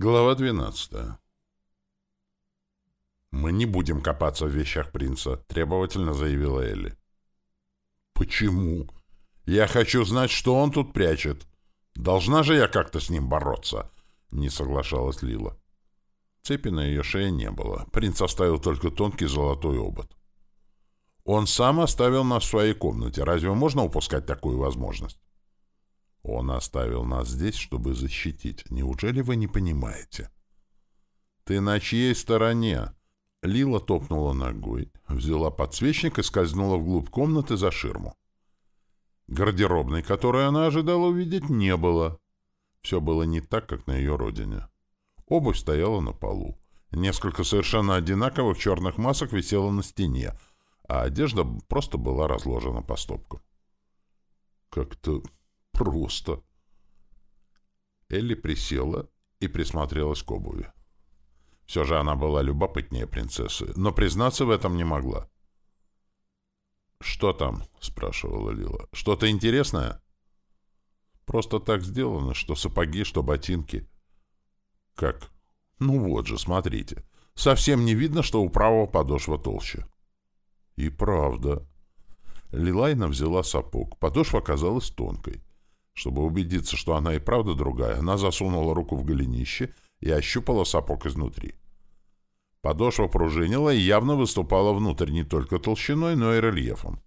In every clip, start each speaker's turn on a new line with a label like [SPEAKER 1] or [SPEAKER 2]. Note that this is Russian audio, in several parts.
[SPEAKER 1] Глава 12. «Мы не будем копаться в вещах принца», — требовательно заявила Элли. «Почему? Я хочу знать, что он тут прячет. Должна же я как-то с ним бороться», — не соглашалась Лила. Цепи на ее шее не было. Принц оставил только тонкий золотой обод. «Он сам оставил нас в своей комнате. Разве можно упускать такую возможность?» Он оставил нас здесь, чтобы защитить. Неужели вы не понимаете? Ты на чьей стороне? Лила топнула ногой, взяла подсвечник и скользнула вглубь комнаты за ширму. Гардеробной, которую она ожидала увидеть, не было. Все было не так, как на ее родине. Обувь стояла на полу. Несколько совершенно одинаковых черных масок висело на стене, а одежда просто была разложена по стопкам. Как-то Просто. Элли присела и присмотрелась к обуви. Все же она была любопытнее принцессы, но признаться в этом не могла. «Что там?» — спрашивала Лила. «Что-то интересное?» «Просто так сделано, что сапоги, что ботинки». «Как?» «Ну вот же, смотрите. Совсем не видно, что у правого подошва толще». «И правда». Лилайна взяла сапог. Подошва оказалась тонкой. Чтобы убедиться, что она и правда другая, она засунула руку в голенище и ощупала сапог изнутри. Подошва пружинила и явно выступала внутрь не только толщиной, но и рельефом.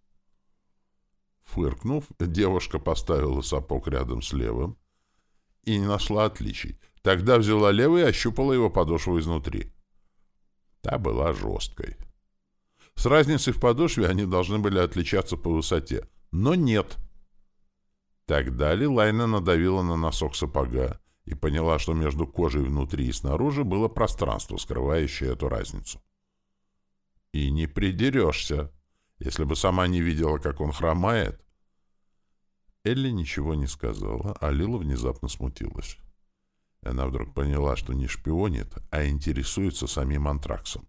[SPEAKER 1] Фыркнув, девушка поставила сапог рядом с левым и не нашла отличий. Тогда взяла левый и ощупала его подошву изнутри. Та была жесткой. С разницей в подошве они должны были отличаться по высоте, но нет — Тогда Лилайна надавила на носок сапога и поняла, что между кожей внутри и снаружи было пространство, скрывающее эту разницу. И не придерешься, если бы сама не видела, как он хромает. Элли ничего не сказала, а Лила внезапно смутилась. Она вдруг поняла, что не шпионит, а интересуется самим антраксом.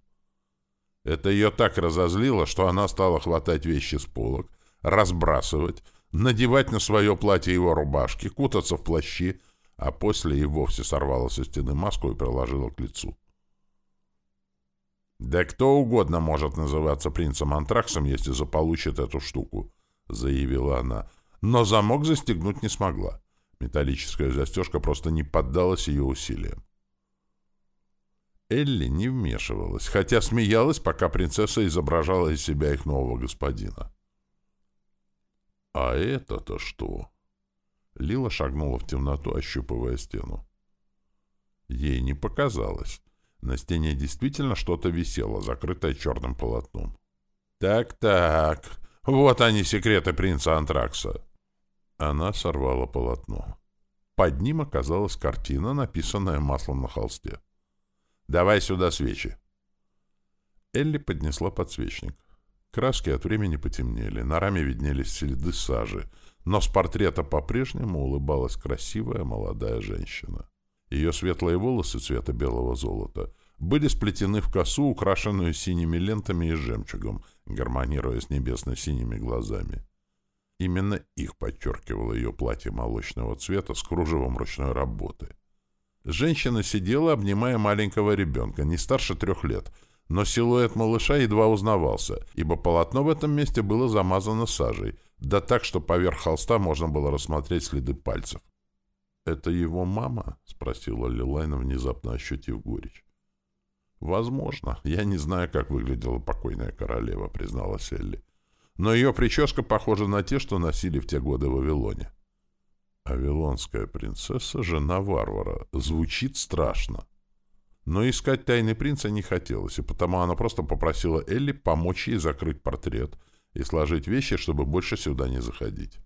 [SPEAKER 1] Это ее так разозлило, что она стала хватать вещи с полок, разбрасывать, надевать на свое платье его рубашки, кутаться в плащи, а после и вовсе сорвала со стены маску и приложила к лицу. «Да кто угодно может называться принцем Антраксом, если заполучит эту штуку», — заявила она. Но замок застегнуть не смогла. Металлическая застежка просто не поддалась ее усилиям. Элли не вмешивалась, хотя смеялась, пока принцесса изображала из себя их нового господина. «А это-то что?» Лила шагнула в темноту, ощупывая стену. Ей не показалось. На стене действительно что-то висело, закрытое черным полотном. «Так-так, вот они, секреты принца Антракса!» Она сорвала полотно. Под ним оказалась картина, написанная маслом на холсте. «Давай сюда свечи!» Элли поднесла подсвечник. Краски от времени потемнели, на раме виднелись следы сажи, но с портрета по-прежнему улыбалась красивая молодая женщина. Ее светлые волосы цвета белого золота были сплетены в косу, украшенную синими лентами и жемчугом, гармонируя с небесно-синими глазами. Именно их подчеркивало ее платье молочного цвета с кружевом ручной работы. Женщина сидела, обнимая маленького ребенка, не старше трех лет — но силуэт малыша едва узнавался, ибо полотно в этом месте было замазано сажей, да так, что поверх холста можно было рассмотреть следы пальцев. «Это его мама?» — спросила Лилайна, внезапно ощутив горечь. «Возможно. Я не знаю, как выглядела покойная королева», — призналась Элли. «Но ее прическа похожа на те, что носили в те годы в Вавилоне». «Вавилонская принцесса — жена варвара. Звучит страшно». Но искать тайны принца не хотелось, и потому она просто попросила Элли помочь ей закрыть портрет и сложить вещи, чтобы больше сюда не заходить.